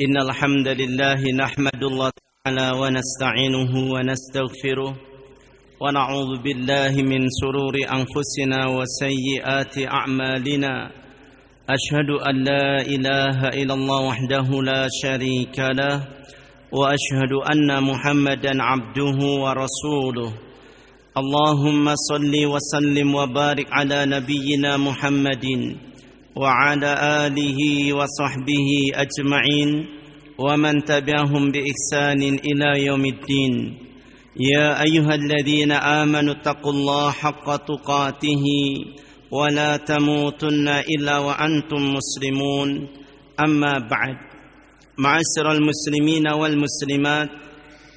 إن الحمد لله نحمد الله تعالى ونستعينه ونستغفره ونعوذ بالله من سرور أنفسنا وسيئات أعمالنا. أشهد أن لا إله إلا الله وحده لا شريك له وأشهد أن محمدا عبده ورسوله. اللهم صل وسلم وبارك على نبينا محمد. وعلى آله وصحبه أجمعين ومن تبعهم بإحسان إلى يوم الدين. يا أيها الذين آمنوا اتقوا الله حق تقاته ولا تموتن إلا وأنتم مسلمون. أما بعد معاشر المسلمين والمسلمات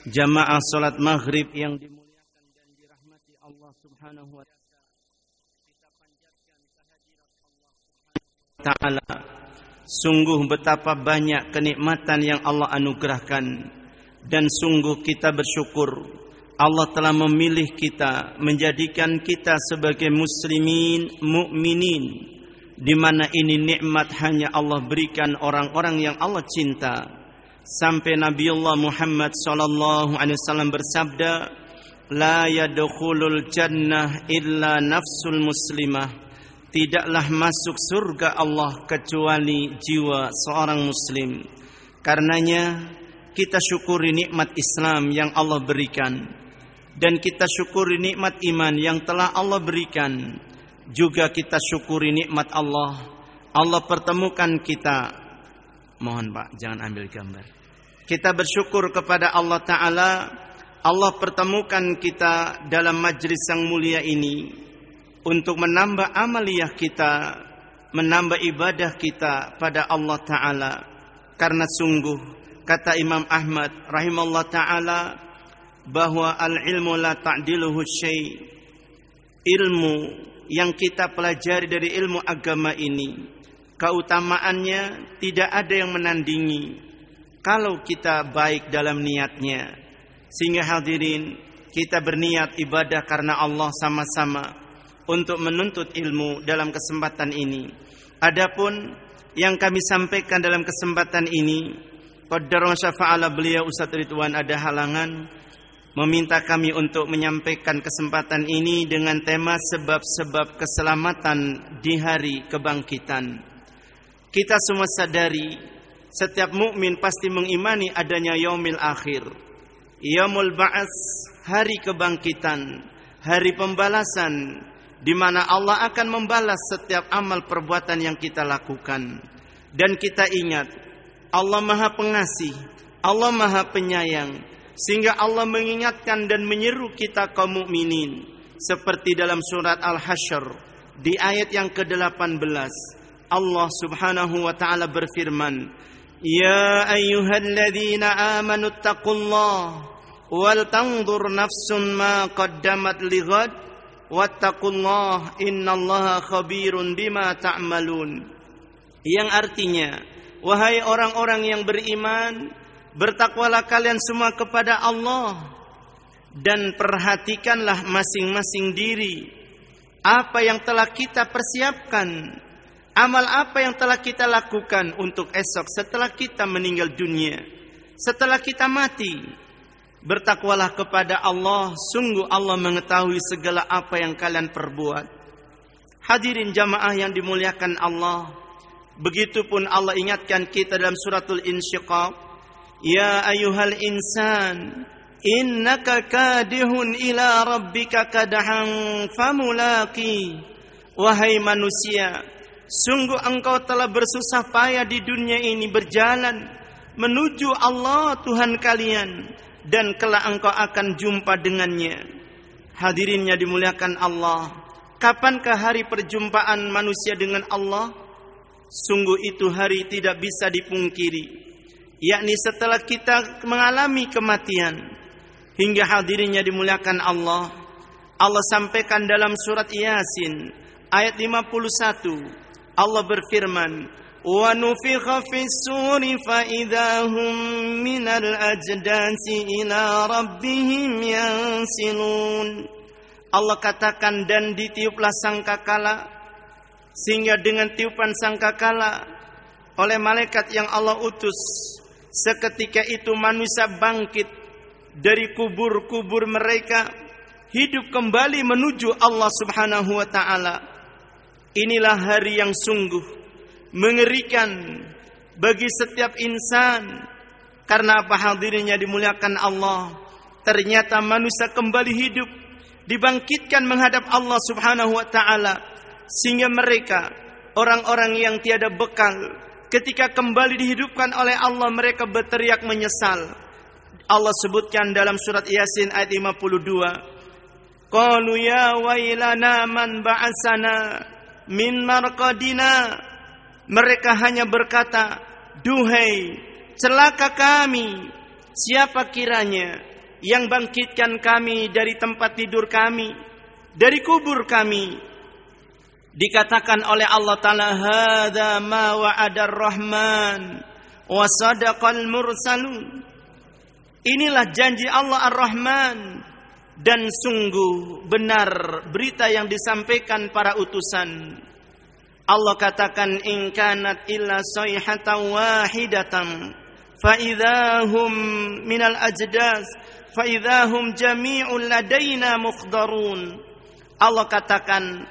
جماعة صلاة مغرب yang taala. Sungguh betapa banyak kenikmatan yang Allah anugerahkan. Dan sungguh kita bersyukur Allah telah memilih kita menjadikan kita sebagai muslimin mukminin. Di mana ini nikmat hanya Allah berikan orang-orang yang Allah cinta. Sampai Nabi Allah Muhammad sallallahu alaihi wasallam bersabda la yadkhulul jannah illa nafsul muslimah tidaklah masuk surga Allah kecuali jiwa seorang muslim. Karenanya kita syukuri nikmat Islam yang Allah berikan dan kita syukuri nikmat iman yang telah Allah berikan. Juga kita syukuri nikmat Allah. Allah pertemukan kita. Mohon Pak, jangan ambil gambar. Kita bersyukur kepada Allah taala Allah pertemukan kita dalam majlis yang mulia ini untuk menambah amaliyah kita, menambah ibadah kita pada Allah taala. Karena sungguh kata Imam Ahmad rahimallahu taala bahwa al-ilmu la ta'diluhu syai. Ilmu yang kita pelajari dari ilmu agama ini keutamaannya tidak ada yang menandingi kalau kita baik dalam niatnya. Sehingga hadirin kita berniat ibadah karena Allah sama-sama untuk menuntut ilmu dalam kesempatan ini. Adapun yang kami sampaikan dalam kesempatan ini, qaddar syafa'ala beliau Ustaz Ridwan ada halangan meminta kami untuk menyampaikan kesempatan ini dengan tema sebab-sebab keselamatan di hari kebangkitan. Kita semua sadari setiap mukmin pasti mengimani adanya yaumil akhir. Yaumul ba'as, hari kebangkitan, hari pembalasan, di mana Allah akan membalas setiap amal perbuatan yang kita lakukan. Dan kita ingat, Allah Maha Pengasih, Allah Maha Penyayang, sehingga Allah mengingatkan dan menyeru kita kaum mukminin seperti dalam surat Al-Hasyr di ayat yang ke-18 Allah Subhanahu wa taala berfirman Ya ayyuhalladzina amanu taqullaha wal tanzur nafsun ma qaddamat lighad wattaqullah innallaha khabirun bima ta'malun. Yang artinya wahai orang-orang yang beriman bertakwalah kalian semua kepada Allah dan perhatikanlah masing-masing diri. Apa yang telah kita persiapkan amal apa yang telah kita lakukan untuk esok setelah kita meninggal dunia setelah kita mati Bertakwalah kepada Allah, sungguh Allah mengetahui segala apa yang kalian perbuat. Hadirin jamaah yang dimuliakan Allah, begitupun Allah ingatkan kita dalam suratul Insyiqaq, Ya ayuhal insan, innaka kadihun ila rabbika kadahan famulaki. Wahai manusia, sungguh engkau telah bersusah payah di dunia ini berjalan menuju Allah Tuhan kalian dan kelak engkau akan jumpa dengannya. Hadirinnya dimuliakan Allah. Kapankah hari perjumpaan manusia dengan Allah? Sungguh itu hari tidak bisa dipungkiri. Yakni setelah kita mengalami kematian. Hingga hadirinnya dimuliakan Allah. Allah sampaikan dalam surat Yasin ayat 51. Allah berfirman, ونفخ في السور فإذا هم من الأجداث إلى ربهم ينسلون Allah katakan dan ditiuplah sangkakala sehingga dengan tiupan sangkakala oleh malaikat yang Allah utus seketika itu manusia bangkit dari kubur-kubur mereka hidup kembali menuju Allah Subhanahu wa taala inilah hari yang sungguh mengerikan bagi setiap insan. Karena apa? Hadirnya dimuliakan Allah. Ternyata manusia kembali hidup dibangkitkan menghadap Allah Subhanahu wa taala sehingga mereka orang-orang yang tiada bekal ketika kembali dihidupkan oleh Allah mereka berteriak menyesal. Allah sebutkan dalam surat Yasin ayat 52 Qalu ya wailana man ba'asana min marqadina mereka hanya berkata duhai celaka kami. Siapa kiranya yang bangkitkan kami dari tempat tidur kami dari kubur kami? Dikatakan oleh Allah taala hadza ma wa'adar rahman wa sadaqal mursalun. Inilah janji Allah ar-Rahman. Dan sungguh benar berita yang disampaikan para utusan Allah katakan in kanat illa sayhatan wahidatan fa idahum minal ajdas fa idahum jami'un ladaina mukhdarun Allah katakan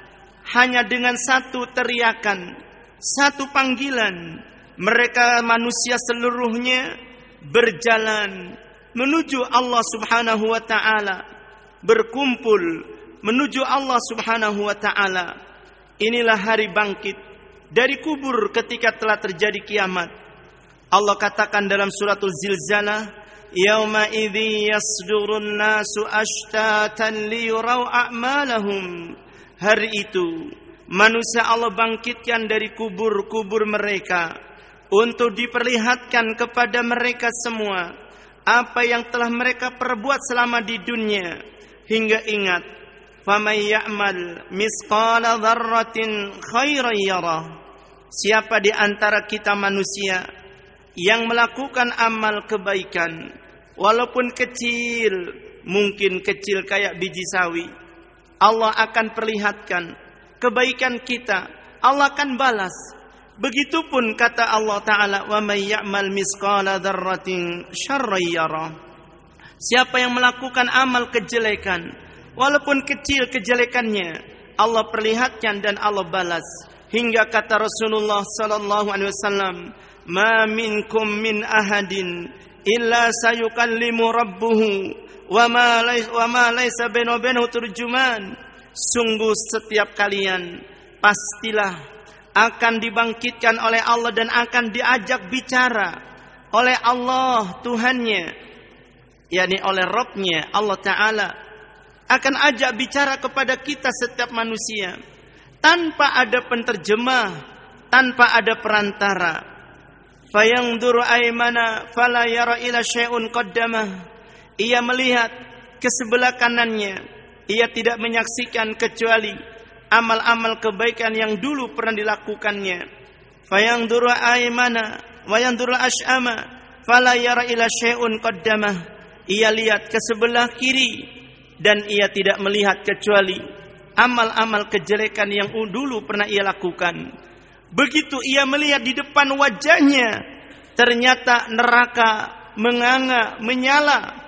hanya dengan satu teriakan, satu panggilan, mereka manusia seluruhnya berjalan menuju Allah Subhanahu wa taala, berkumpul menuju Allah Subhanahu wa taala. Inilah hari bangkit dari kubur ketika telah terjadi kiamat. Allah katakan dalam suratul Zilzalah, "Yauma idzi yasdurun nasu ashtatan liyurau a'malahum." Hari itu manusia Allah bangkitkan dari kubur-kubur mereka untuk diperlihatkan kepada mereka semua apa yang telah mereka perbuat selama di dunia hingga ingat faman ya'mal misqala dzarratin khairan yarah siapa di antara kita manusia yang melakukan amal kebaikan walaupun kecil mungkin kecil kayak biji sawi Allah akan perlihatkan kebaikan kita. Allah akan balas. Begitupun kata Allah Ta'ala, Wa may ya'mal misqala dzarratin Siapa yang melakukan amal kejelekan, walaupun kecil kejelekannya, Allah perlihatkan dan Allah balas. Hingga kata Rasulullah sallallahu alaihi wasallam, "Ma minkum min ahadin illa sayukallimu rabbuhu wa ma laisa bainahu turjuman sungguh setiap kalian pastilah akan dibangkitkan oleh Allah dan akan diajak bicara oleh Allah Tuhannya yakni oleh Robnya Allah Ta'ala akan ajak bicara kepada kita setiap manusia tanpa ada penterjemah tanpa ada perantara fayangduru aymana fala yara ila syai'un qaddamah ia melihat ke sebelah kanannya. Ia tidak menyaksikan kecuali amal-amal kebaikan yang dulu pernah dilakukannya. Fayangduru aymana wa yanduru ash'ama fala yara ila syai'un qaddamah. Ia lihat ke sebelah kiri dan ia tidak melihat kecuali amal-amal kejelekan yang dulu pernah ia lakukan. Begitu ia melihat di depan wajahnya, ternyata neraka menganga, menyala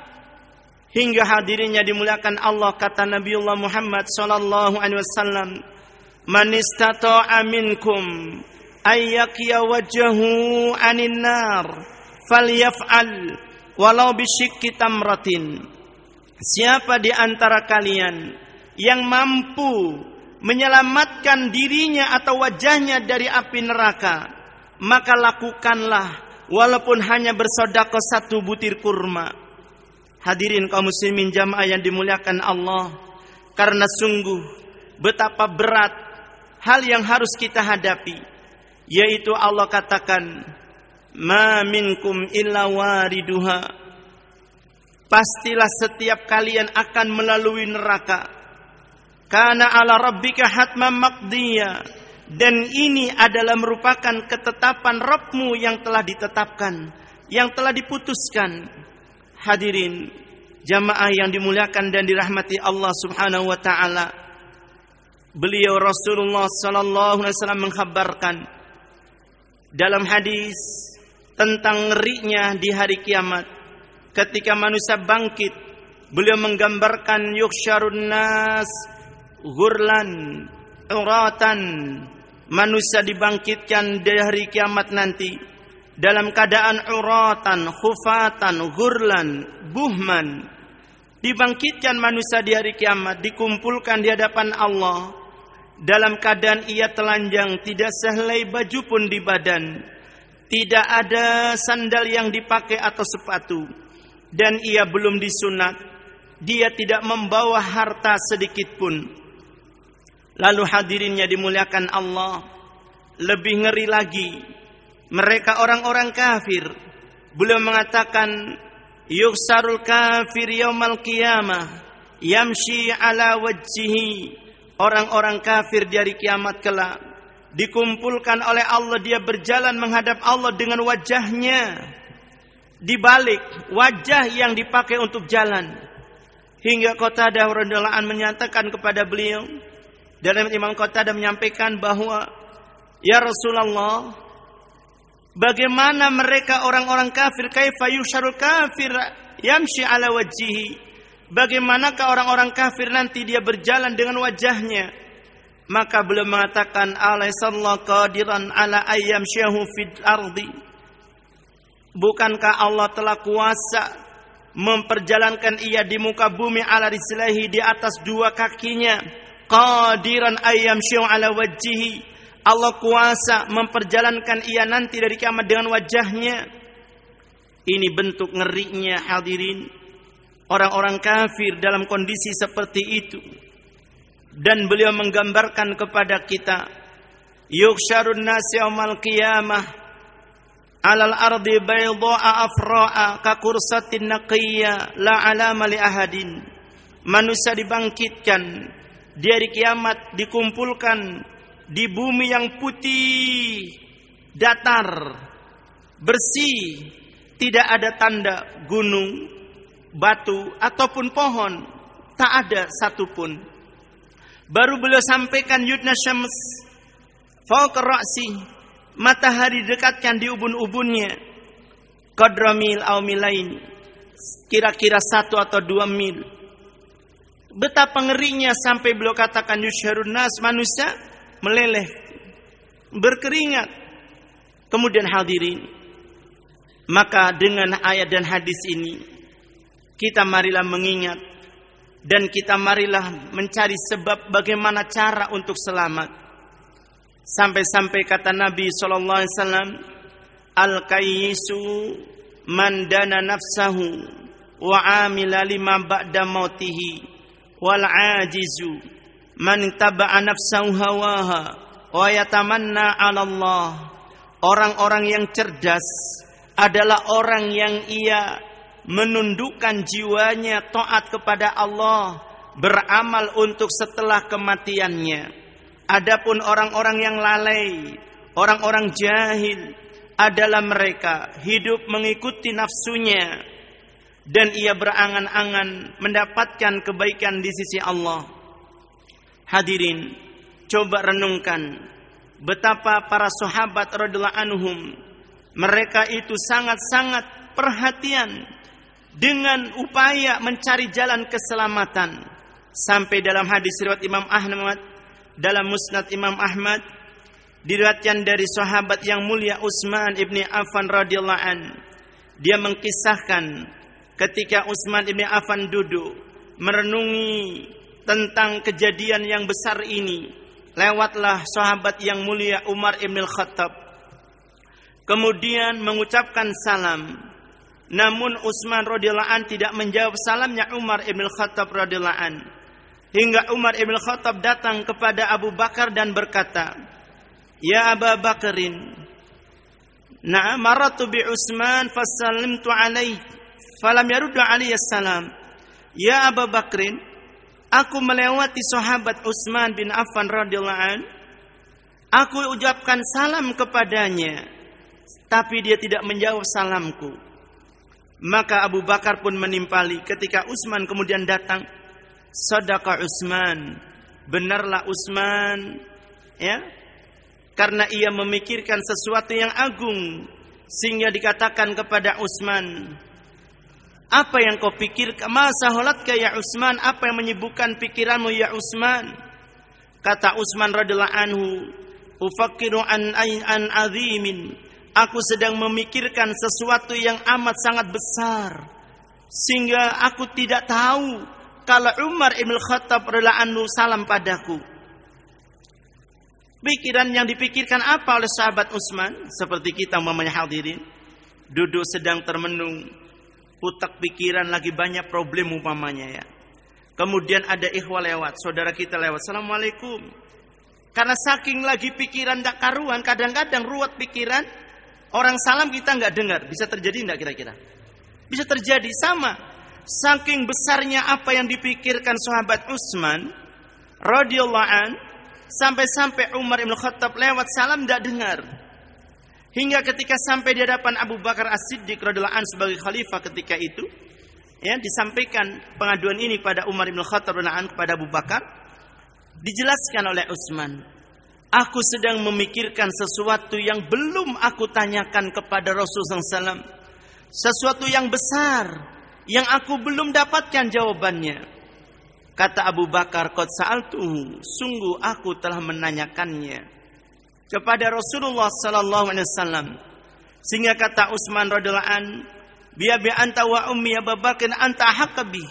hingga hadirinya dimuliakan Allah kata Nabiullah Muhammad sallallahu alaihi wasallam man istata'a minkum ayyaqiya wajhahu anin nar falyaf'al walau bisyikki tamratin siapa di antara kalian yang mampu menyelamatkan dirinya atau wajahnya dari api neraka maka lakukanlah walaupun hanya bersedekah satu butir kurma Hadirin kaum muslimin jamaah yang dimuliakan Allah, karena sungguh betapa berat hal yang harus kita hadapi, yaitu Allah katakan, "Ma minkum illa wariduha." Pastilah setiap kalian akan melalui neraka. Karena ala rabbika hatman maqdiya. Dan ini adalah merupakan ketetapan Rabbmu yang telah ditetapkan, yang telah diputuskan. Hadirin jamaah yang dimuliakan dan dirahmati Allah Subhanahu wa taala. Beliau Rasulullah sallallahu alaihi wasallam mengkhabarkan dalam hadis tentang ngerinya di hari kiamat ketika manusia bangkit beliau menggambarkan yuksharun nas ghurlan uratan. Manusia dibangkitkan di hari kiamat nanti dalam keadaan uratan khufatan ghurlan buhman. Dibangkitkan manusia di hari kiamat dikumpulkan di hadapan Allah. Dalam keadaan ia telanjang tidak sehelai baju pun di badan. Tidak ada sandal yang dipakai atau sepatu dan ia belum disunat. Dia tidak membawa harta sedikit pun. Lalu hadirinnya dimuliakan Allah. Lebih ngeri lagi mereka orang-orang kafir. Belum mengatakan yuksarul kafir yaumal qiyamah yamshi ala wajhihi. Orang-orang kafir di hari kiamat kelak dikumpulkan oleh Allah. Dia berjalan menghadap Allah dengan wajahnya di balik wajah yang dipakai untuk jalan. Hingga Qatadah radhiyallahu an menyatakan kepada beliau dalam Imam Qatadah menyampaikan bahwa ya Rasulullah bagaimana mereka orang-orang kafir? Kaifa yusyarul kafir yamshi ala wajhihi? Bagaimanakah orang-orang kafir nanti dia berjalan dengan wajahnya? Maka beliau mengatakan alaihissallahu qadiran ala ayyam syahu fid ardi bukankah Allah telah kuasa memperjalankan ia di muka bumi ala rislahi di atas dua kakinya? Qadiran ayyam syahu ala wajhihi. Allah kuasa memperjalankan ia nanti dari kiamat dengan wajahnya. Ini bentuk ngerinya hadirin. Orang-orang kafir dalam kondisi seperti itu. Dan beliau menggambarkan kepada kita yuksharun nasi qiyamah alal ardi bayda'a afra'a ka kursatin naqiyya la alama li ahadin. Manusia dibangkitkan di hari kiamat dikumpulkan di bumi yang putih datar bersih. Tidak ada tanda gunung batu ataupun pohon. Tak ada satupun. Baru beliau sampaikan yudna syams fauqa ra'si matahari dekatkan di ubun-ubunnya. Qadra mil au kira-kira satu atau dua mil. Betapa ngerinya sampai beliau katakan yusyarun nas manusia meleleh berkeringat. Kemudian hadirin maka dengan ayat dan hadis ini kita marilah mengingat dan kita marilah mencari sebab bagaimana cara untuk selamat. Sampai-sampai kata Nabi sallallahu alaihi wasallam, al-kayyisu man dana nafsahu wa amila lima ba'da mautihi wal ajizu man taba'a nafsahu hawaha wa yatamanna 'ala Allah. Orang-orang yang cerdas adalah orang yang ia menundukkan jiwanya taat kepada Allah, beramal untuk setelah kematiannya. Adapun orang-orang yang lalai, orang-orang jahil adalah mereka hidup mengikuti nafsunya dan ia berangan-angan mendapatkan kebaikan di sisi Allah. Hadirin, coba renungkan betapa para sahabat radhiyallahu anhum mereka itu sangat-sangat perhatian dengan upaya mencari jalan keselamatan sampai dalam hadis riwayat Imam Ahmad dalam Musnad Imam Ahmad diriwayatkan dari sahabat yang mulia Utsman ibni Affan radhiyallahu an. Dia mengkisahkan ketika Utsman ibni Affan duduk merenungi tentang kejadian yang besar ini lewatlah sahabat yang mulia Umar ibn Khattab. Kemudian mengucapkan salam. Namun Utsman radhiyallahu an tidak menjawab salamnya Umar ibn Khattab radhiyallahu an. Hingga Umar ibn Khattab datang kepada Abu Bakar dan berkata, "Ya Abu Bakarin, na'am maratu bi Utsman fasallimtu alaihi falam yaruddu salam." Ya Abu Bakrin, aku melewati sahabat Utsman bin Affan radhiyallahu an. Aku ucapkan salam kepadanya, tapi dia tidak menjawab salamku. Maka Abu Bakar pun menimpali ketika Utsman kemudian datang. Sadaqa Utsman. Benarlah Utsman ya. Karena ia memikirkan sesuatu yang agung sehingga dikatakan kepada Utsman apa yang kau pikirkan masa holatka ya Utsman apa yang menyibukkan pikiranmu ya Utsman kata Utsman radhiyallahu anhu ufakkiru an an azimin aku sedang memikirkan sesuatu yang amat sangat besar sehingga aku tidak tahu kalau Umar Ibn Khattab anhu salam padaku Pikiran yang dipikirkan apa oleh sahabat Utsman seperti kita umpamanya hadirin duduk sedang termenung utak pikiran lagi banyak problem umpamanya ya. Kemudian ada ikhwah lewat, saudara kita lewat. Assalamualaikum. Karena saking lagi pikiran tak karuan, kadang-kadang ruwet pikiran, orang salam kita nggak dengar. Bisa terjadi nggak kira-kira? Bisa terjadi sama. Saking besarnya apa yang dipikirkan sahabat Utsman radhiyallahu an Sampai-sampai Umar Ibn Khattab lewat salam tidak dengar. Hingga ketika sampai di hadapan Abu Bakar As-Siddiq radhiyallahu sebagai khalifah ketika itu, ya disampaikan pengaduan ini pada Umar Ibn Khattab radhiyallahu kepada Abu Bakar, dijelaskan oleh Utsman, aku sedang memikirkan sesuatu yang belum aku tanyakan kepada Rasulullah SAW. Sesuatu yang besar yang aku belum dapatkan jawabannya. Kata Abu Bakar, "Qad sa'altuhu." Sungguh aku telah menanyakannya kepada Rasulullah sallallahu alaihi wasallam. Sehingga kata Utsman radhiyallahu an, "Biya bi anta wa ummi Abu Bakar anta haqqabi."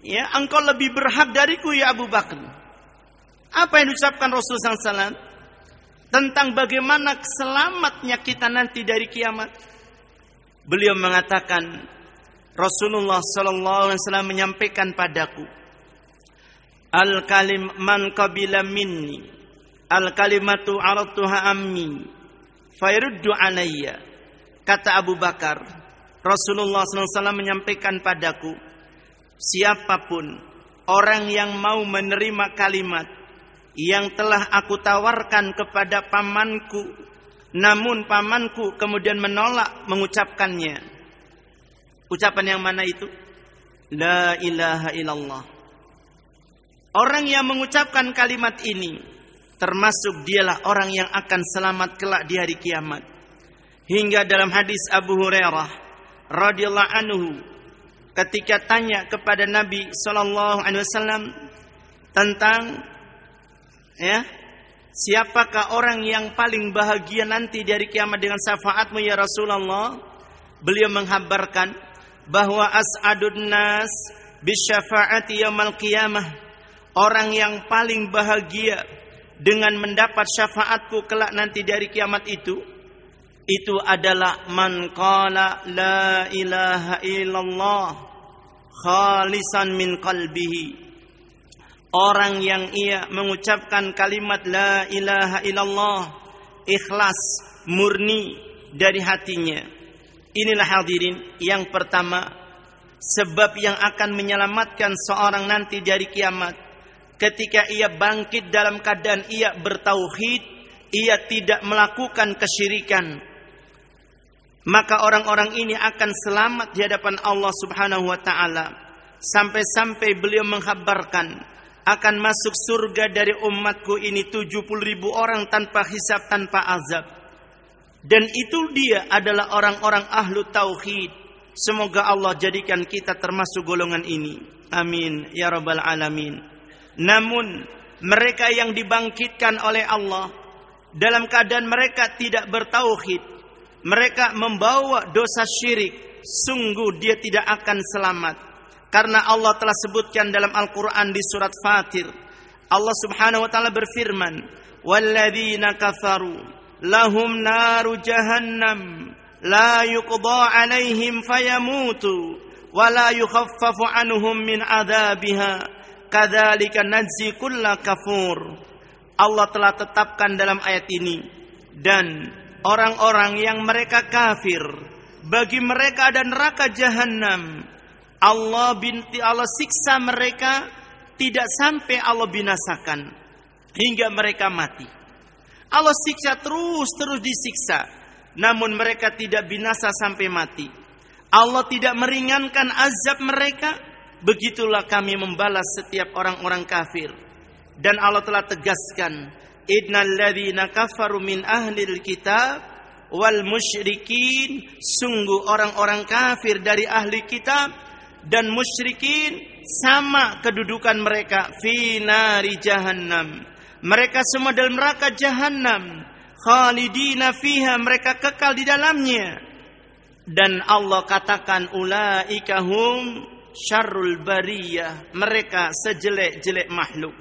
Ya, engkau lebih berhak dariku ya Abu Bakar. Apa yang diucapkan Rasulullah SAW tentang bagaimana selamatnya kita nanti dari kiamat? Beliau mengatakan, Rasulullah sallallahu alaihi wasallam menyampaikan padaku al kalim man qabila minni al kalimatu aratuha ammi fayaruddu alayya. Kata Abu Bakar Rasulullah SAW menyampaikan padaku siapa pun orang yang mau menerima kalimat yang telah aku tawarkan kepada pamanku namun pamanku kemudian menolak mengucapkannya Ucapan yang mana itu? La ilaha illallah. Orang yang mengucapkan kalimat ini termasuk dialah orang yang akan selamat kelak di hari kiamat. Hingga dalam hadis Abu Hurairah radhiyallahu anhu ketika tanya kepada Nabi sallallahu alaihi wasallam tentang ya siapakah orang yang paling bahagia nanti dari kiamat dengan syafaatmu ya Rasulullah beliau menghabarkan bahwa as'adun nas bisyafaati yaumil qiyamah. Orang yang paling bahagia dengan mendapat syafaatku kelak nanti dari kiamat itu itu adalah man qala la ilaha illallah khalisan min qalbihi. Orang yang ia mengucapkan kalimat la ilaha illallah ikhlas murni dari hatinya Inilah hadirin yang pertama sebab yang akan menyelamatkan seorang nanti dari kiamat ketika ia bangkit dalam keadaan ia bertauhid, ia tidak melakukan kesyirikan. Maka orang-orang ini akan selamat di hadapan Allah Subhanahu wa taala sampai-sampai beliau menghabarkan akan masuk surga dari umatku ini 70 ribu orang tanpa hisab tanpa azab. Dan itu dia adalah orang-orang ahlu tauhid. Semoga Allah jadikan kita termasuk golongan ini. Amin ya rabbal alamin. Namun mereka yang dibangkitkan oleh Allah dalam keadaan mereka tidak bertauhid, mereka membawa dosa syirik, sungguh dia tidak akan selamat. Karena Allah telah sebutkan dalam Al-Qur'an di surat Fatir. Allah Subhanahu wa taala berfirman, "Walladzina kafaru lahum naru jahannam. La yuqda alaihim fayamutu wa la yukhaffafu anhum min adabiha kadzalika najzi kulla kafur. Allah telah tetapkan dalam ayat ini. Dan orang-orang yang mereka kafir bagi mereka ada neraka jahanam Allah binti Allah siksa mereka tidak sampai Allah binasakan hingga mereka mati Allah siksa terus terus disiksa. Namun mereka tidak binasa sampai mati. Allah tidak meringankan azab mereka. Begitulah kami membalas setiap orang-orang kafir. Dan Allah telah tegaskan. Innal ladzina kafaru min ahlil kitab wal musyrikin sungguh orang-orang kafir dari ahli kitab dan musyrikin sama kedudukan mereka fi nari jahannam mereka semua dalam neraka jahannam. Khalidina fiha mereka kekal di dalamnya. Dan Allah katakan ulaika hum syarrul bariyah. Mereka sejelek-jelek makhluk.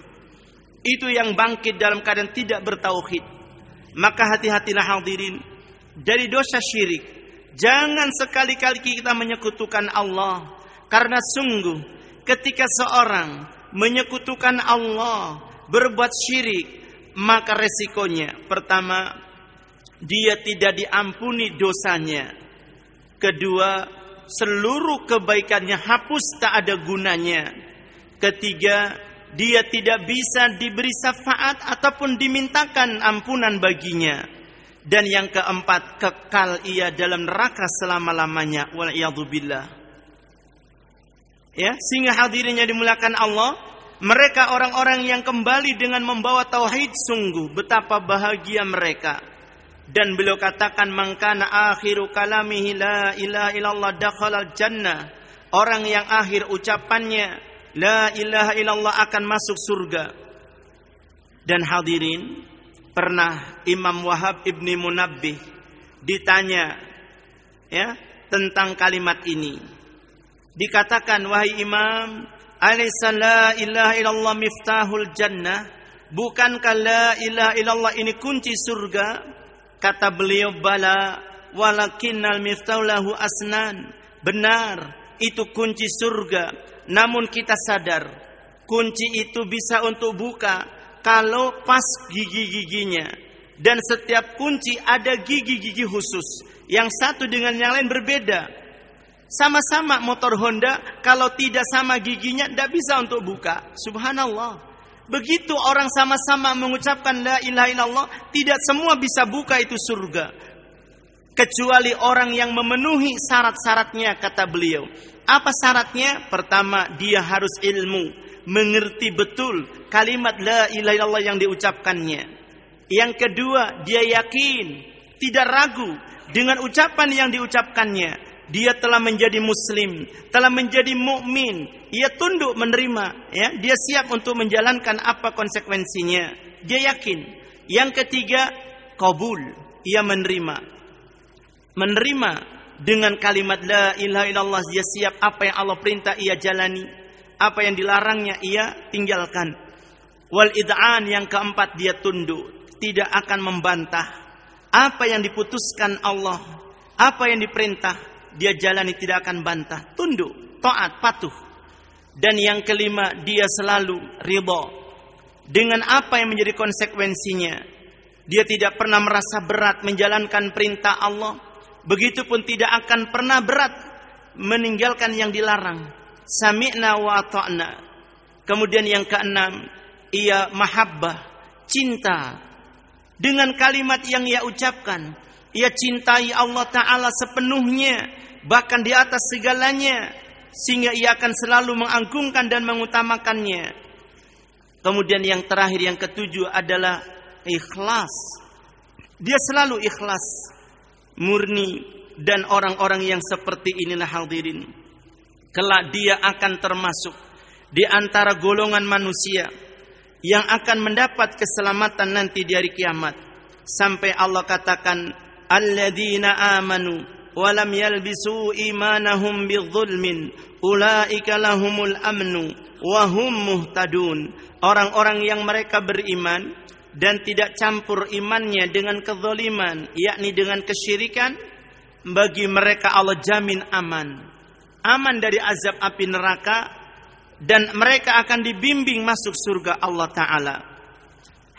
Itu yang bangkit dalam keadaan tidak bertauhid. Maka hati-hatilah hadirin. Dari dosa syirik. Jangan sekali-kali kita menyekutukan Allah. Karena sungguh ketika seorang menyekutukan Allah, berbuat syirik, maka resikonya pertama dia tidak diampuni dosanya. Kedua, seluruh kebaikannya hapus tak ada gunanya. Ketiga, dia tidak bisa diberi syafaat ataupun dimintakan ampunan baginya. Dan yang keempat, kekal ia dalam neraka selama-lamanya. Wal'iyadzubillah. Ya, sehingga hadirinnya dimulakan Allah, mereka orang-orang yang kembali dengan membawa tauhid sungguh betapa bahagia mereka. Dan beliau katakan mangkana akhiru kalamihi la ilaha illallah dakhalal jannah. Orang yang akhir ucapannya la ilaha illallah akan masuk surga. Dan hadirin, pernah Imam Wahab ibni Munabbih ditanya ya tentang kalimat ini. Dikatakan wahai Imam, alaysa la ilaha illallah miftahul jannah? Bukankah la ilaha illallah ini kunci surga? Kata beliau bala walakinnal miftahu lahu asnan. Benar, itu kunci surga. Namun kita sadar kunci itu bisa untuk buka kalau pas gigi-giginya. Dan setiap kunci ada gigi-gigi khusus. Yang satu dengan yang lain berbeda. Sama-sama motor Honda, kalau tidak sama giginya, tidak bisa untuk buka. Subhanallah. Begitu orang sama-sama mengucapkan la ilaha illallah, tidak semua bisa buka itu surga. Kecuali orang yang memenuhi syarat-syaratnya, kata beliau. Apa syaratnya? Pertama, dia harus ilmu, mengerti betul kalimat la ilaha illallah yang diucapkannya. Yang kedua, dia yakin, tidak ragu dengan ucapan yang diucapkannya. Dia telah menjadi muslim, telah menjadi mukmin. Ia tunduk menerima, ya. Dia siap untuk menjalankan apa konsekuensinya. Dia yakin. Yang ketiga, kabul. Ia menerima. Menerima dengan kalimat la ilaha illallah dia siap apa yang Allah perintah ia jalani apa yang dilarangnya ia tinggalkan. Wal id'an yang keempat dia tunduk, tidak akan membantah apa yang diputuskan Allah, apa yang diperintah, dia jalani tidak akan bantah, tunduk, taat, patuh. Dan yang kelima, dia selalu ridha dengan apa yang menjadi konsekuensinya. Dia tidak pernah merasa berat menjalankan perintah Allah, begitupun tidak akan pernah berat meninggalkan yang dilarang sami'na wa ta'na. Kemudian yang keenam, ia mahabbah, cinta. Dengan kalimat yang ia ucapkan, ia cintai Allah Ta'ala sepenuhnya, bahkan di atas segalanya, sehingga ia akan selalu mengagungkan dan mengutamakannya. Kemudian yang terakhir, yang ketujuh adalah ikhlas. Dia selalu ikhlas, murni, dan orang-orang yang seperti inilah hadirin kelak dia akan termasuk di antara golongan manusia yang akan mendapat keselamatan nanti di hari kiamat sampai Allah katakan wa lam yalbisu imanahum bidzulmin ulaika lahumul amnu wa hum muhtadun orang-orang yang mereka beriman dan tidak campur imannya dengan kezaliman yakni dengan kesyirikan bagi mereka Allah jamin aman aman dari azab api neraka dan mereka akan dibimbing masuk surga Allah taala.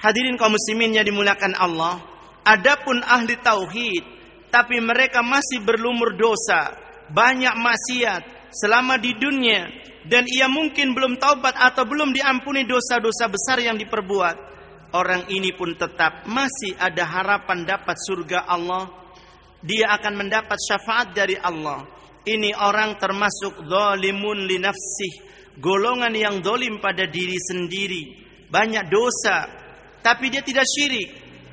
Hadirin kaum muslimin yang dimuliakan Allah, adapun ahli tauhid tapi mereka masih berlumur dosa, banyak maksiat selama di dunia dan ia mungkin belum taubat atau belum diampuni dosa-dosa besar yang diperbuat. Orang ini pun tetap masih ada harapan dapat surga Allah. Dia akan mendapat syafaat dari Allah ini orang termasuk zalimun li nafsih, golongan yang dolim pada diri sendiri, banyak dosa, tapi dia tidak syirik,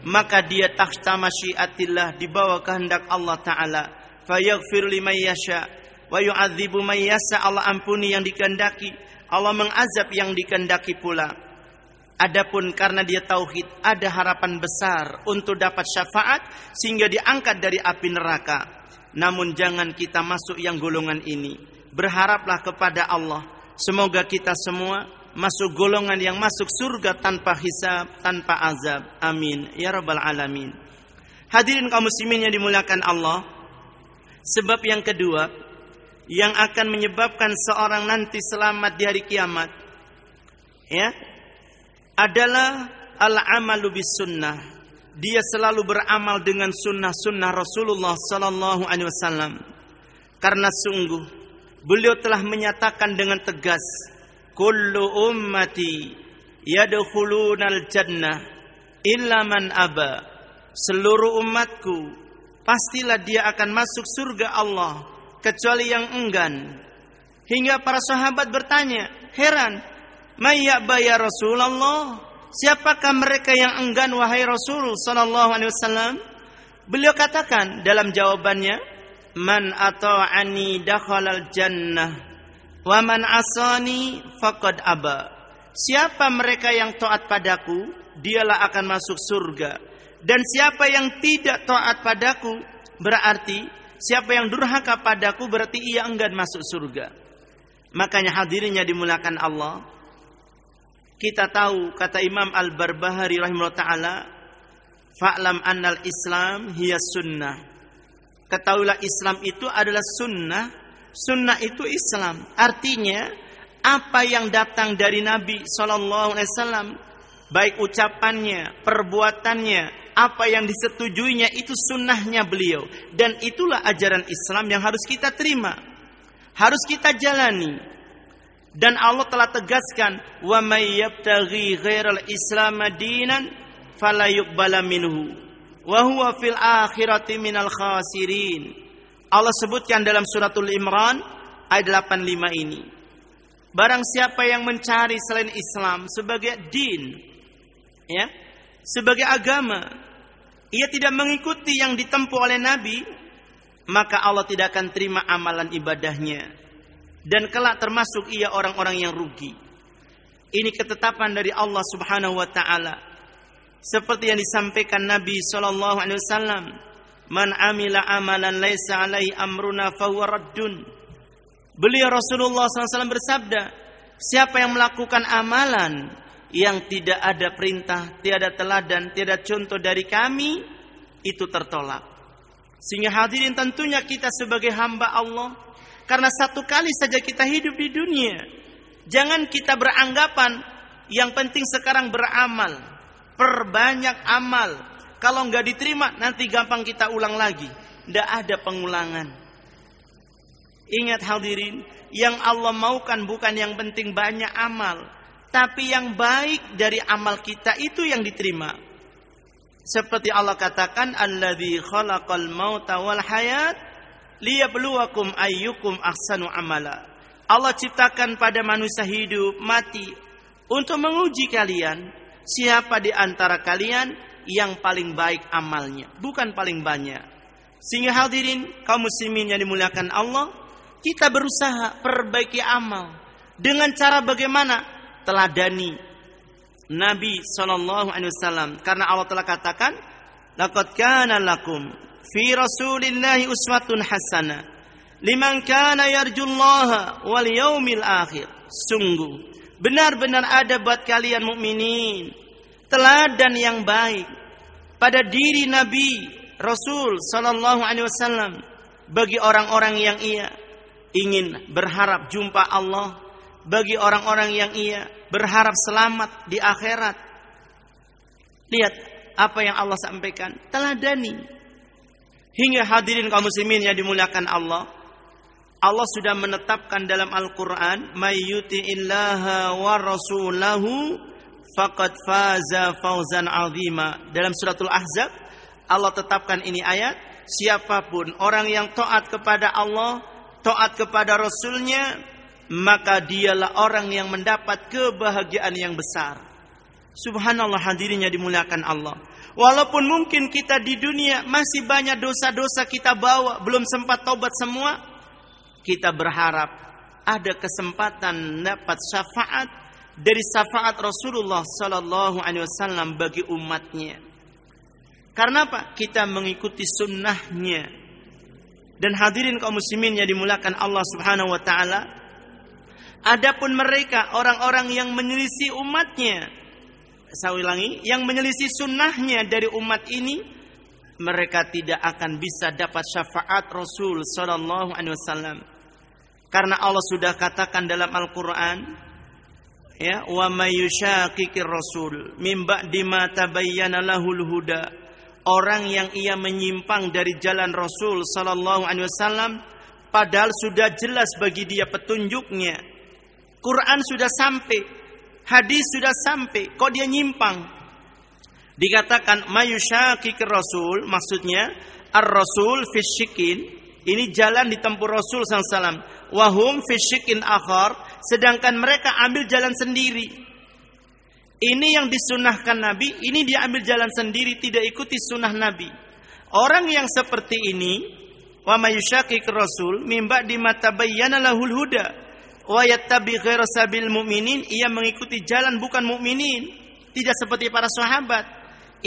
maka dia tahta masyiatillah di bawah kehendak Allah taala fayaghfir liman yasha wa yu'adzibu man yasha Allah ampuni yang dikehendaki Allah mengazab yang dikehendaki pula Adapun karena dia tauhid ada harapan besar untuk dapat syafaat sehingga diangkat dari api neraka. Namun jangan kita masuk yang golongan ini. Berharaplah kepada Allah. Semoga kita semua masuk golongan yang masuk surga tanpa hisab, tanpa azab. Amin. Ya Rabbal Alamin. Hadirin kaum muslimin yang dimuliakan Allah. Sebab yang kedua, yang akan menyebabkan seorang nanti selamat di hari kiamat. Ya, adalah al-amalu bis sunnah. Dia selalu beramal dengan sunnah-sunnah Rasulullah sallallahu alaihi wasallam. Karena sungguh beliau telah menyatakan dengan tegas, "Kullu ummati yadkhulunal jannah illa man aba." Seluruh umatku pastilah dia akan masuk surga Allah kecuali yang enggan. Hingga para sahabat bertanya, heran, Mayyaba ya Rasulullah. Siapakah mereka yang enggan wahai Rasul sallallahu alaihi wasallam? Beliau katakan dalam jawabannya, "Man ata'ani dakhalal jannah wa man asani faqad aba." Siapa mereka yang taat padaku, dialah akan masuk surga. Dan siapa yang tidak taat padaku, berarti siapa yang durhaka padaku berarti ia enggan masuk surga. Makanya hadirinnya dimulakan Allah, kita tahu kata Imam Al-Barbahari rahimahullah taala, "Fa'lam annal Islam hiya sunnah." Ketahuilah Islam itu adalah sunnah. Sunnah itu Islam. Artinya apa yang datang dari Nabi Shallallahu Alaihi Wasallam, baik ucapannya, perbuatannya, apa yang disetujuinya itu sunnahnya beliau. Dan itulah ajaran Islam yang harus kita terima, harus kita jalani. Dan Allah telah tegaskan, "Wa may ghairal Islam dinan fala minhu fil akhirati minal khasirin." Allah sebutkan dalam suratul Imran ayat 85 ini. Barang siapa yang mencari selain Islam sebagai din, ya, sebagai agama, ia tidak mengikuti yang ditempuh oleh Nabi, maka Allah tidak akan terima amalan ibadahnya dan kelak termasuk ia orang-orang yang rugi. Ini ketetapan dari Allah Subhanahu wa taala. Seperti yang disampaikan Nabi sallallahu alaihi wasallam, "Man amila amalan laisa alaihi amruna fahuwa raddun." Beliau Rasulullah SAW bersabda, siapa yang melakukan amalan yang tidak ada perintah, tiada teladan, tiada contoh dari kami, itu tertolak. Sehingga hadirin tentunya kita sebagai hamba Allah karena satu kali saja kita hidup di dunia. Jangan kita beranggapan yang penting sekarang beramal. Perbanyak amal. Kalau nggak diterima nanti gampang kita ulang lagi. Tidak ada pengulangan. Ingat hadirin, yang Allah maukan bukan yang penting banyak amal, tapi yang baik dari amal kita itu yang diterima. Seperti Allah katakan, "Alladzi khalaqal mauta wal hayat liyabluwakum ayyukum ahsanu amala. Allah ciptakan pada manusia hidup, mati untuk menguji kalian siapa di antara kalian yang paling baik amalnya, bukan paling banyak. Sehingga hadirin kaum muslimin yang dimuliakan Allah, kita berusaha perbaiki amal dengan cara bagaimana? Teladani Nabi sallallahu alaihi wasallam karena Allah telah katakan laqad kana lakum fi rasulillahi uswatun hasanah liman kana yarjullaha wal yaumil akhir sungguh benar-benar ada buat kalian mukminin teladan yang baik pada diri Nabi Rasul sallallahu alaihi wasallam bagi orang-orang yang ia ingin berharap jumpa Allah bagi orang-orang yang ia berharap selamat di akhirat. Lihat apa yang Allah sampaikan. Teladani. Hingga hadirin kaum muslimin yang dimuliakan Allah, Allah sudah menetapkan dalam Al-Qur'an, "Mayyuti illaha wa rasulahu faqad faza fawzan azima." Dalam suratul Ahzab, Allah tetapkan ini ayat, siapa pun orang yang taat kepada Allah, taat kepada Rasulnya, maka dialah orang yang mendapat kebahagiaan yang besar. Subhanallah hadirinnya dimuliakan Allah. Walaupun mungkin kita di dunia masih banyak dosa-dosa kita bawa, belum sempat tobat semua, kita berharap ada kesempatan dapat syafaat dari syafaat Rasulullah sallallahu alaihi wasallam bagi umatnya. Karena apa? Kita mengikuti sunnahnya. Dan hadirin kaum muslimin yang dimulakan Allah Subhanahu wa taala, adapun mereka orang-orang yang menyelisih umatnya, saya ulangi, yang menyelisih sunnahnya dari umat ini, mereka tidak akan bisa dapat syafaat Rasul Sallallahu Alaihi Wasallam. Karena Allah sudah katakan dalam Al-Quran, ya, wa mayyushakikir Rasul mimba dima tabayyana lahul huda. Orang yang ia menyimpang dari jalan Rasul Sallallahu Alaihi Wasallam, padahal sudah jelas bagi dia petunjuknya. Quran sudah sampai, Hadis sudah sampai, kok dia nyimpang? Dikatakan mayusyakik rasul, maksudnya ar-rasul fisyikin, ini jalan ditempuh Rasul SAW. Wahum fisyikin akhar, sedangkan mereka ambil jalan sendiri. Ini yang disunahkan Nabi, ini dia ambil jalan sendiri, tidak ikuti sunnah Nabi. Orang yang seperti ini, wa mayusyakik rasul, mimba di mata lahul huda wa yattabi sabil mu'minin ia mengikuti jalan bukan mukminin tidak seperti para sahabat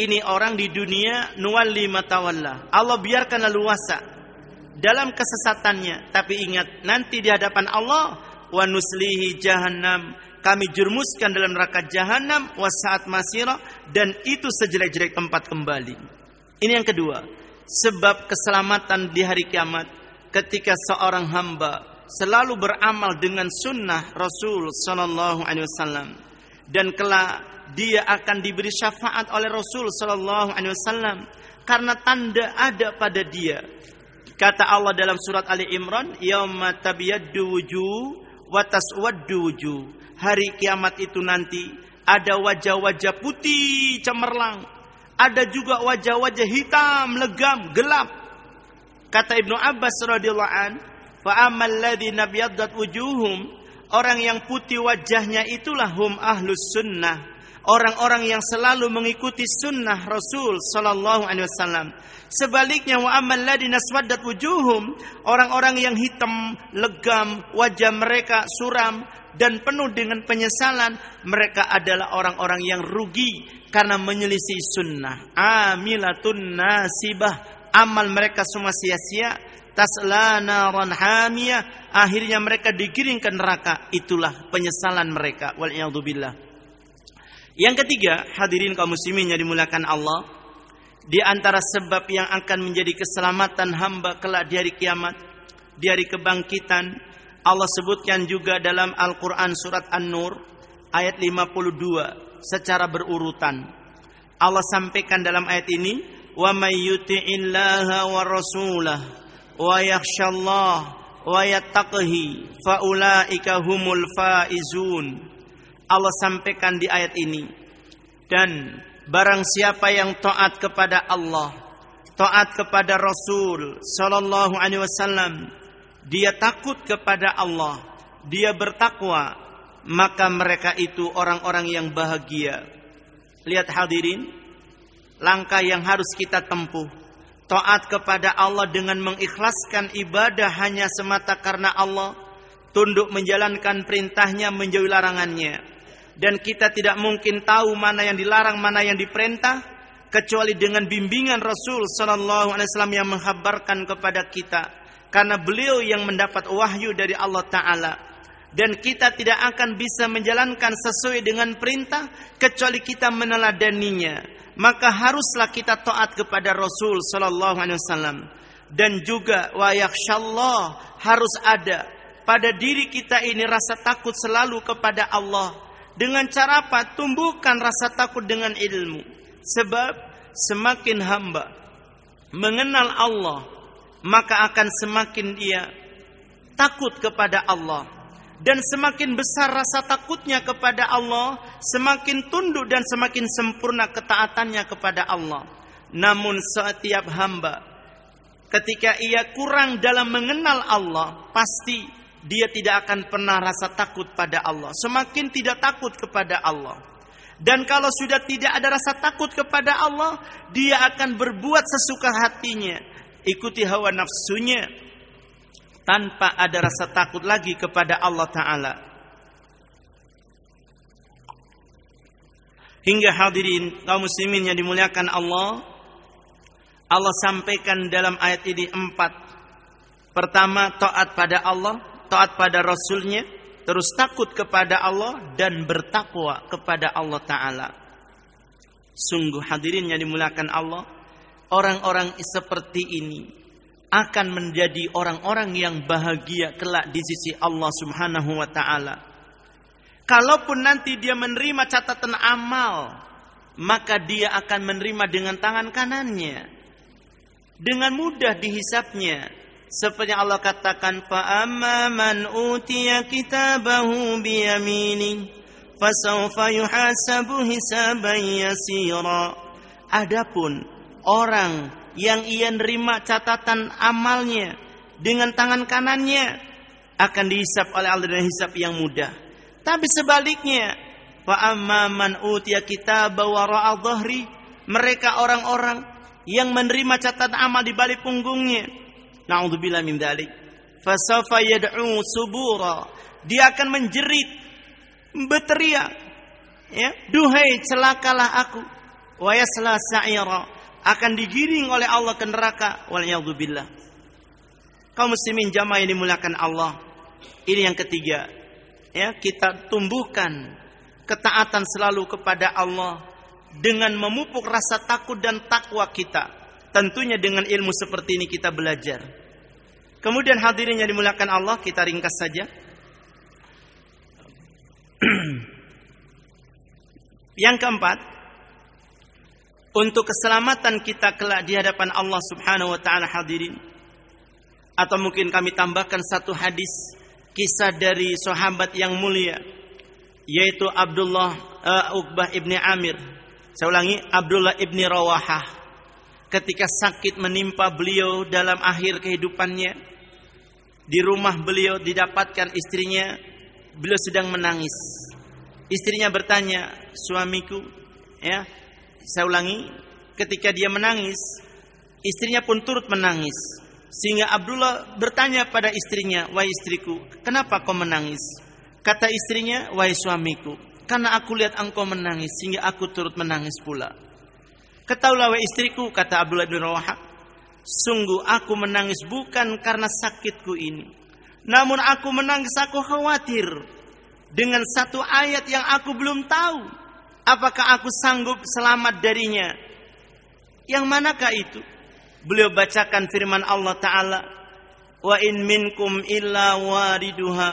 ini orang di dunia nuwalli matawalla Allah biarkan luasa dalam kesesatannya tapi ingat nanti di hadapan Allah wa nuslihi jahannam. Kami jurmuskan dalam neraka jahanam saat masira dan itu sejelek-jelek tempat kembali. Ini yang kedua. Sebab keselamatan di hari kiamat. Ketika seorang hamba selalu beramal dengan sunnah Rasul Sallallahu Alaihi Wasallam. Dan kelak dia akan diberi syafaat oleh Rasul Sallallahu Alaihi Wasallam. Karena tanda ada pada dia. Kata Allah dalam surat Ali Imran, "Yauma tabyaddu wa taswaddu wujuh." Hari kiamat itu nanti ada wajah-wajah putih cemerlang, ada juga wajah-wajah hitam legam gelap. Kata Ibnu Abbas radhiyallahu an, Fa amal ladzina wujuhum orang yang putih wajahnya itulah hum ahlus sunnah orang-orang yang selalu mengikuti sunnah Rasul sallallahu alaihi wasallam. Sebaliknya wa ladzina swaddat wujuhum orang-orang yang hitam legam wajah mereka suram dan penuh dengan penyesalan mereka adalah orang-orang yang rugi karena menyelisih sunnah. Amilatun nasibah amal mereka semua sia-sia. Tasla naran hamiyah akhirnya mereka digiring ke neraka. Itulah penyesalan mereka. Wal yang ketiga hadirin kaum muslimin yang dimuliakan Allah di antara sebab yang akan menjadi keselamatan hamba kelak di hari kiamat di hari kebangkitan Allah sebutkan juga dalam Al-Qur'an surat An-Nur ayat 52 secara berurutan Allah sampaikan dalam ayat ini wa may yuti'illaha wa rasulah wa yakhshallah wa yattaqihi faulaika humul faizun. Allah sampaikan di ayat ini dan barang siapa yang taat kepada Allah, taat kepada Rasul sallallahu alaihi wasallam, dia takut kepada Allah, dia bertakwa, maka mereka itu orang-orang yang bahagia. Lihat hadirin, langkah yang harus kita tempuh taat kepada Allah dengan mengikhlaskan ibadah hanya semata karena Allah, tunduk menjalankan perintahnya menjauhi larangannya. Dan kita tidak mungkin tahu mana yang dilarang, mana yang diperintah kecuali dengan bimbingan Rasul sallallahu alaihi wasallam yang menghabarkan kepada kita. Karena beliau yang mendapat wahyu dari Allah taala. Dan kita tidak akan bisa menjalankan sesuai dengan perintah kecuali kita meneladaninya. Maka haruslah kita taat kepada Rasul sallallahu alaihi wasallam. Dan juga wa harus ada. Pada diri kita ini rasa takut selalu kepada Allah dengan cara apa? Tumbuhkan rasa takut dengan ilmu. Sebab semakin hamba mengenal Allah maka akan semakin dia takut kepada Allah. Dan semakin besar rasa takutnya kepada Allah, semakin tunduk dan semakin sempurna ketaatannya kepada Allah. Namun setiap hamba ketika ia kurang dalam mengenal Allah, pasti dia tidak akan pernah rasa takut pada Allah. Semakin tidak takut kepada Allah. Dan kalau sudah tidak ada rasa takut kepada Allah, dia akan berbuat sesuka hatinya, ikuti hawa nafsunya tanpa ada rasa takut lagi kepada Allah taala. Hingga hadirin kaum muslimin yang dimuliakan Allah, Allah sampaikan dalam ayat ini empat. Pertama, taat pada Allah, taat pada Rasulnya, terus takut kepada Allah dan bertakwa kepada Allah Ta'ala. Sungguh hadirin yang dimuliakan Allah, orang-orang seperti ini akan menjadi orang-orang yang bahagia kelak di sisi Allah Subhanahu wa taala. Kalaupun nanti dia menerima catatan amal, maka dia akan menerima dengan tangan kanannya. Dengan mudah dihisapnya seperti Allah katakan fa amma man utiya kitabahu bi yamini fasawfa yuhasabu hisaban yasira. Adapun orang yang ia nerima catatan amalnya dengan tangan kanannya akan dihisap oleh Allah dengan hisap yang mudah. Tapi sebaliknya fa amma man utiya kitabahu wara'a dhahri mereka orang-orang yang menerima catatan amal di balik punggungnya Na'udzubillah min dzalik. Fasawfa yad'u subura. Dia akan menjerit, berteriak. Ya, duhai celakalah aku. Wa yasla sa'ira. Akan digiring oleh Allah ke neraka. Waliyadzubillah. Kaum muslimin jamaah yang dimuliakan Allah. Ini yang ketiga. Ya, kita tumbuhkan ketaatan selalu kepada Allah dengan memupuk rasa takut dan takwa kita. Tentunya dengan ilmu seperti ini kita belajar. Kemudian hadirin yang dimuliakan Allah, kita ringkas saja. yang keempat, untuk keselamatan kita kelak di hadapan Allah Subhanahu wa taala hadirin. Atau mungkin kami tambahkan satu hadis kisah dari sahabat yang mulia yaitu Abdullah uh, Uqbah ibni Amir. Saya ulangi Abdullah ibni Rawahah ketika sakit menimpa beliau dalam akhir kehidupannya di rumah beliau didapatkan istrinya beliau sedang menangis. Istrinya bertanya, "Suamiku, ya." Saya ulangi, ketika dia menangis, istrinya pun turut menangis. Sehingga Abdullah bertanya pada istrinya, "Wahai istriku, kenapa kau menangis?" Kata istrinya, "Wahai suamiku, karena aku lihat engkau menangis sehingga aku turut menangis pula." Ketahuilah wahai istriku, kata Abdullah bin Rawahah, Sungguh aku menangis bukan karena sakitku ini. Namun aku menangis aku khawatir dengan satu ayat yang aku belum tahu. Apakah aku sanggup selamat darinya? Yang manakah itu? Beliau bacakan firman Allah Ta'ala. Wa in minkum illa wariduha.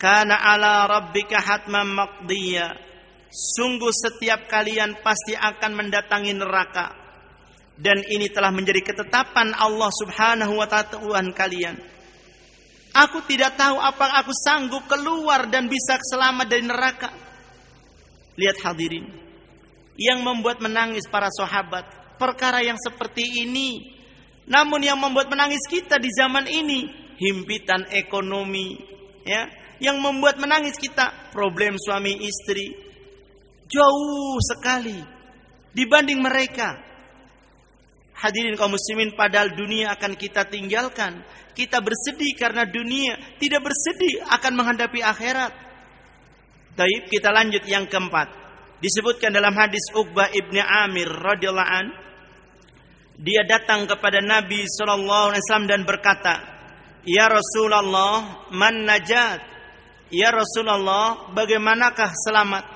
Kana ala rabbika hatman maqdiya. Sungguh setiap kalian pasti akan mendatangi neraka dan ini telah menjadi ketetapan Allah Subhanahu wa taala Tuhan kalian. Aku tidak tahu apakah aku sanggup keluar dan bisa selamat dari neraka. Lihat hadirin. Yang membuat menangis para sahabat perkara yang seperti ini. Namun yang membuat menangis kita di zaman ini himpitan ekonomi, ya. Yang membuat menangis kita problem suami istri jauh sekali dibanding mereka Hadirin kaum muslimin padahal dunia akan kita tinggalkan. Kita bersedih karena dunia, tidak bersedih akan menghadapi akhirat. Taib kita lanjut yang keempat. Disebutkan dalam hadis Uqbah ibni Amir radhiyallahu an, dia datang kepada Nabi wasallam dan berkata, "Ya Rasulullah, man najat?" Ya Rasulullah, bagaimanakah selamat?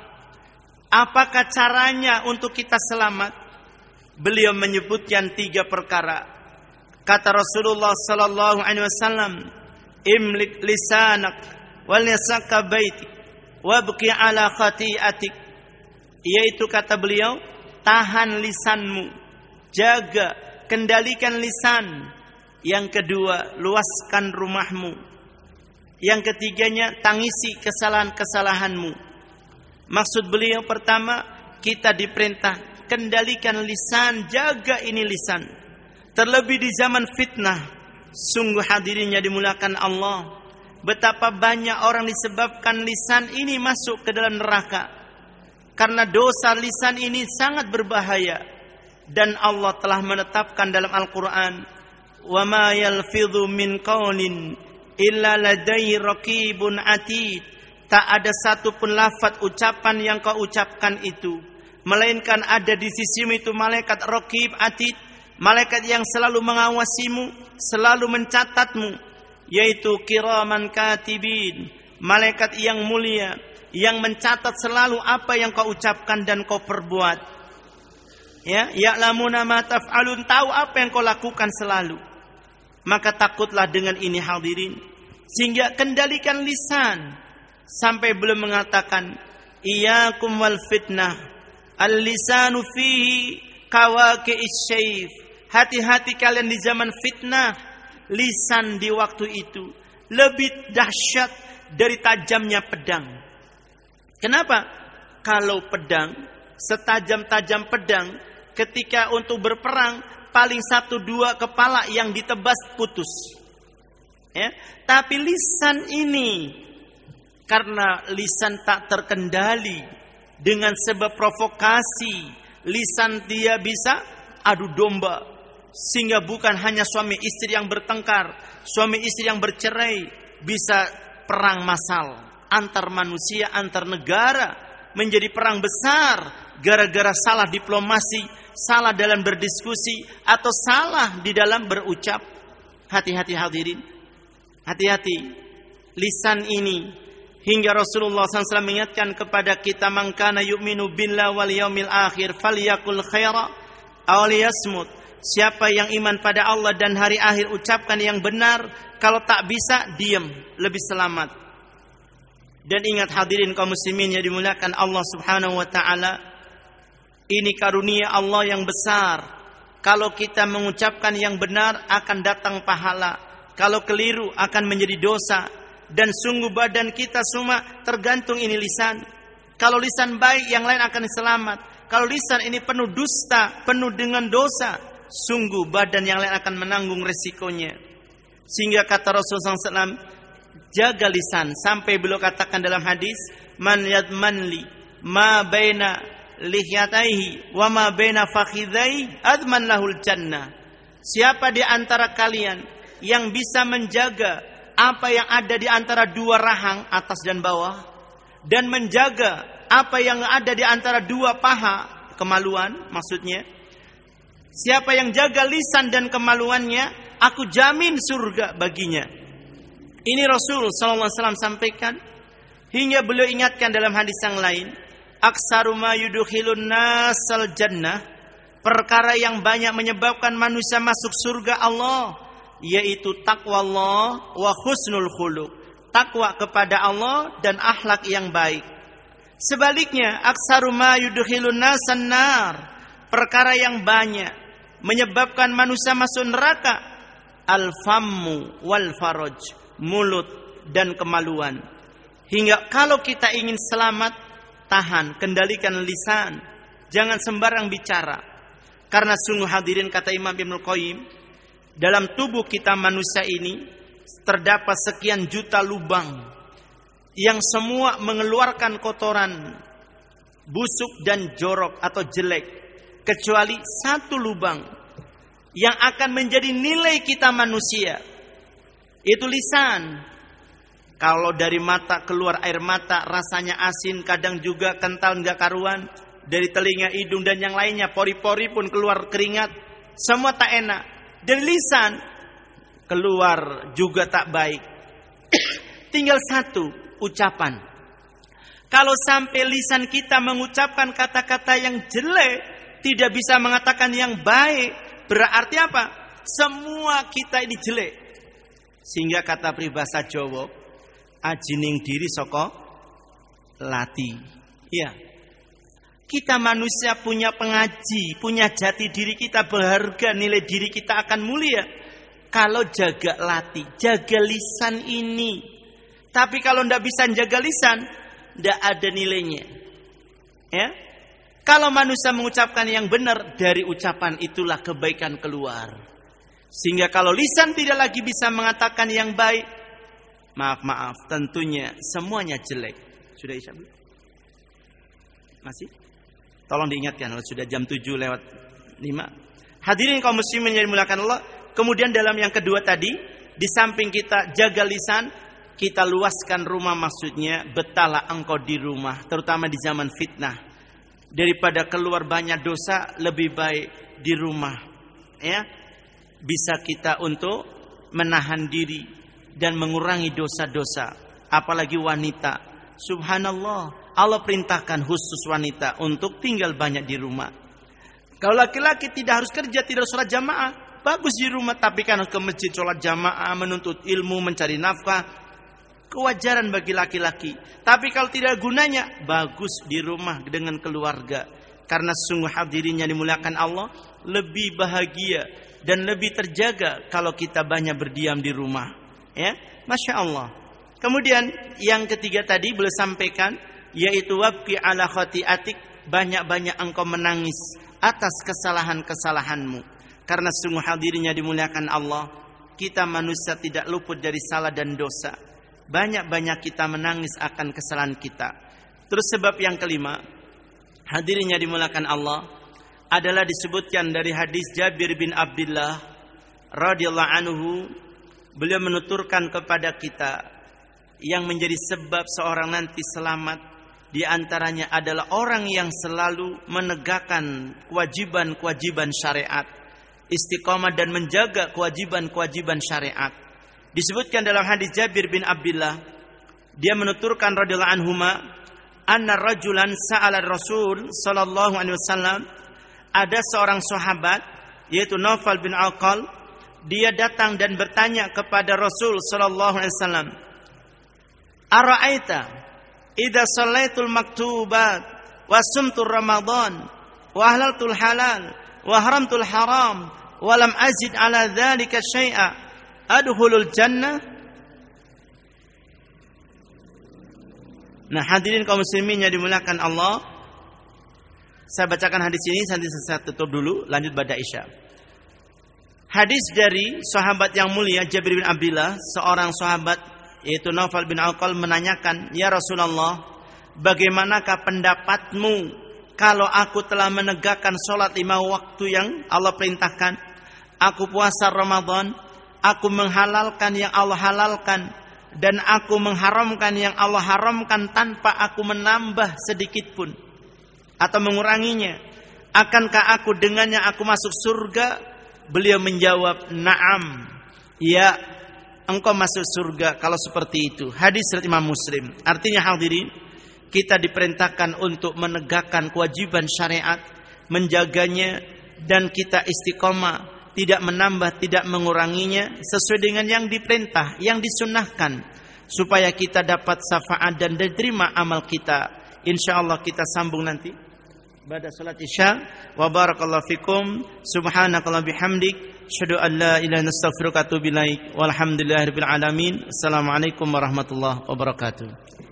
Apakah caranya untuk kita selamat? beliau menyebutkan tiga perkara. Kata Rasulullah sallallahu alaihi wasallam, "Imlik lisanak wal yasaka baitik wabqi ala khati'atik." Yaitu kata beliau, tahan lisanmu, jaga, kendalikan lisan. Yang kedua, luaskan rumahmu. Yang ketiganya, tangisi kesalahan-kesalahanmu. Maksud beliau pertama, kita diperintah kendalikan lisan, jaga ini lisan. Terlebih di zaman fitnah, sungguh hadirinnya dimulakan Allah. Betapa banyak orang disebabkan lisan ini masuk ke dalam neraka. Karena dosa lisan ini sangat berbahaya dan Allah telah menetapkan dalam Al-Qur'an, "Wa ma yalfidhu min illa ladaihi raqibun atid." Tak ada satu pun lafaz ucapan yang kau ucapkan itu. Melainkan ada di sisimu itu malaikat raqib atid, malaikat yang selalu mengawasimu, selalu mencatatmu, yaitu kiraman katibin, malaikat yang mulia yang mencatat selalu apa yang kau ucapkan dan kau perbuat. Ya ya'lamuna ma taf'alun tahu apa yang kau lakukan selalu. Maka takutlah dengan ini hadirin. Sehingga kendalikan lisan sampai belum mengatakan iyyakum wal fitnah al lisanu fihi kawaqi'is syayf hati-hati kalian di zaman fitnah lisan di waktu itu lebih dahsyat dari tajamnya pedang. Kenapa? Kalau pedang setajam-tajam pedang ketika untuk berperang paling satu dua kepala yang ditebas putus. Ya, tapi lisan ini karena lisan tak terkendali dengan sebab provokasi, lisan dia bisa adu domba sehingga bukan hanya suami istri yang bertengkar, suami istri yang bercerai, bisa perang massal antar manusia, antar negara menjadi perang besar gara-gara salah diplomasi, salah dalam berdiskusi atau salah di dalam berucap. Hati-hati hadirin. Hati-hati. Lisan ini hingga Rasulullah SAW mengingatkan kepada kita mangkana yu'minu billah wal yaumil akhir falyakul khaira aw liyasmut. Siapa yang iman pada Allah dan hari akhir ucapkan yang benar, kalau tak bisa diam, lebih selamat. Dan ingat hadirin kaum muslimin yang dimuliakan Allah Subhanahu wa taala, ini karunia Allah yang besar. Kalau kita mengucapkan yang benar akan datang pahala. Kalau keliru akan menjadi dosa. Dan sungguh badan kita semua tergantung ini lisan. Kalau lisan baik yang lain akan selamat. Kalau lisan ini penuh dusta, penuh dengan dosa. Sungguh badan yang lain akan menanggung resikonya. Sehingga kata Rasulullah SAW, jaga lisan sampai beliau katakan dalam hadis man yadmanli ma baina lihyataihi wa ma baina fakhidai adman lahul jannah. Siapa di antara kalian yang bisa menjaga apa yang ada di antara dua rahang atas dan bawah dan menjaga apa yang ada di antara dua paha kemaluan maksudnya siapa yang jaga lisan dan kemaluannya aku jamin surga baginya. Ini Rasul sallallahu alaihi wasallam sampaikan. Hingga beliau ingatkan dalam hadis yang lain aksaru ma yudkhilun nasal jannah. Perkara yang banyak menyebabkan manusia masuk surga Allah yaitu takwa Allah wa husnul khuluq takwa kepada Allah dan akhlak yang baik sebaliknya aksaru ma yudkhilun nasan nar perkara yang banyak menyebabkan manusia masuk neraka al fammu wal faraj mulut dan kemaluan hingga kalau kita ingin selamat tahan, kendalikan lisan. Jangan sembarang bicara. Karena sungguh hadirin kata Imam Ibn Qayyim, dalam tubuh kita manusia ini terdapat sekian juta lubang yang semua mengeluarkan kotoran busuk dan jorok atau jelek kecuali satu lubang yang akan menjadi nilai kita manusia itu lisan kalau dari mata keluar air mata rasanya asin, kadang juga kental nggak karuan. Dari telinga, hidung dan yang lainnya, pori-pori pun keluar keringat. Semua tak enak. Dari lisan keluar juga tak baik. Tinggal satu ucapan. Kalau sampai lisan kita mengucapkan kata-kata yang jelek, tidak bisa mengatakan yang baik, berarti apa? Semua kita ini jelek. Sehingga kata peribahasa Jawa, ajining diri soko lati. Ya. Kita manusia punya pengaji, punya jati diri kita berharga, nilai diri kita akan mulia. Kalau jaga lati, jaga lisan ini. Tapi kalau ndak bisa jaga lisan, ndak ada nilainya. Ya. Kalau manusia mengucapkan yang benar, dari ucapan itulah kebaikan keluar. Sehingga kalau lisan tidak lagi bisa mengatakan yang baik, Maaf, maaf, tentunya semuanya jelek. Sudah Isya? Masih? Tolong diingatkan sudah jam 7 lewat 5. Hadirin kaum muslimin yang dimuliakan Allah, kemudian dalam yang kedua tadi, di samping kita jaga lisan, kita luaskan rumah maksudnya betala engkau di rumah, terutama di zaman fitnah. Daripada keluar banyak dosa, lebih baik di rumah. Ya, bisa kita untuk menahan diri dan mengurangi dosa-dosa, apalagi wanita. Subhanallah, Allah perintahkan khusus wanita untuk tinggal banyak di rumah. Kalau laki-laki tidak harus kerja, tidak harus sholat jamaah, bagus di rumah. Tapi kan harus ke masjid sholat jamaah, menuntut ilmu, mencari nafkah. Kewajaran bagi laki-laki. Tapi kalau tidak gunanya, bagus di rumah dengan keluarga. Karena sungguh hadirinya dimuliakan Allah, lebih bahagia dan lebih terjaga kalau kita banyak berdiam di rumah. Ya, masya Allah. Kemudian yang ketiga tadi boleh sampaikan yaitu wabki ala khati'atik. Banyak-banyak engkau menangis atas kesalahan-kesalahanmu. Karena sungguh hadirnya dimuliakan Allah kita manusia tidak luput dari salah dan dosa. Banyak-banyak kita menangis akan kesalahan kita. Terus sebab yang kelima hadirnya dimuliakan Allah adalah disebutkan dari hadis Jabir bin Abdullah radhiyallahu anhu beliau menuturkan kepada kita yang menjadi sebab seorang nanti selamat di antaranya adalah orang yang selalu menegakkan kewajiban-kewajiban syariat, istiqomah dan menjaga kewajiban-kewajiban syariat. Disebutkan dalam hadis Jabir bin Abdullah, dia menuturkan radhiyallahu anhuma, anna rajulan sa'ala Rasul sallallahu alaihi wasallam, ada seorang sahabat yaitu Naufal bin Aqal, dia datang dan bertanya kepada Rasul sallallahu alaihi wasallam, "Ara'aita idza sallaitul maktubat wa sumtu ramadan wa halal wa haramtul haram wa lam azid ala dzalika syai'a adkhulul jannah. Nah hadirin kaum muslimin yang dimuliakan Allah Saya bacakan hadis ini nanti saya tutup dulu lanjut pada Isya. Hadis dari sahabat yang mulia Jabir bin Abdullah seorang sahabat yaitu Naufal bin Alqal menanyakan, "Ya Rasulullah, bagaimanakah pendapatmu kalau aku telah menegakkan sholat lima waktu yang Allah perintahkan? Aku puasa Ramadan, aku menghalalkan yang Allah halalkan, dan aku mengharamkan yang Allah haramkan tanpa aku menambah sedikit pun atau menguranginya. Akankah aku dengannya aku masuk surga?" Beliau menjawab, "Na'am." Ya, engkau masuk surga kalau seperti itu. Hadis dari Imam Muslim. Artinya hadirin, kita diperintahkan untuk menegakkan kewajiban syariat, menjaganya dan kita istiqomah, tidak menambah, tidak menguranginya sesuai dengan yang diperintah, yang disunnahkan supaya kita dapat syafaat dan diterima amal kita. Insyaallah kita sambung nanti pada salat Isya. Wa barakallahu fikum. Subhanakallah bihamdik Asyhadu an la ilaha illa astaghfiruka wa. Assalamualaikum warahmatullahi wabarakatuh.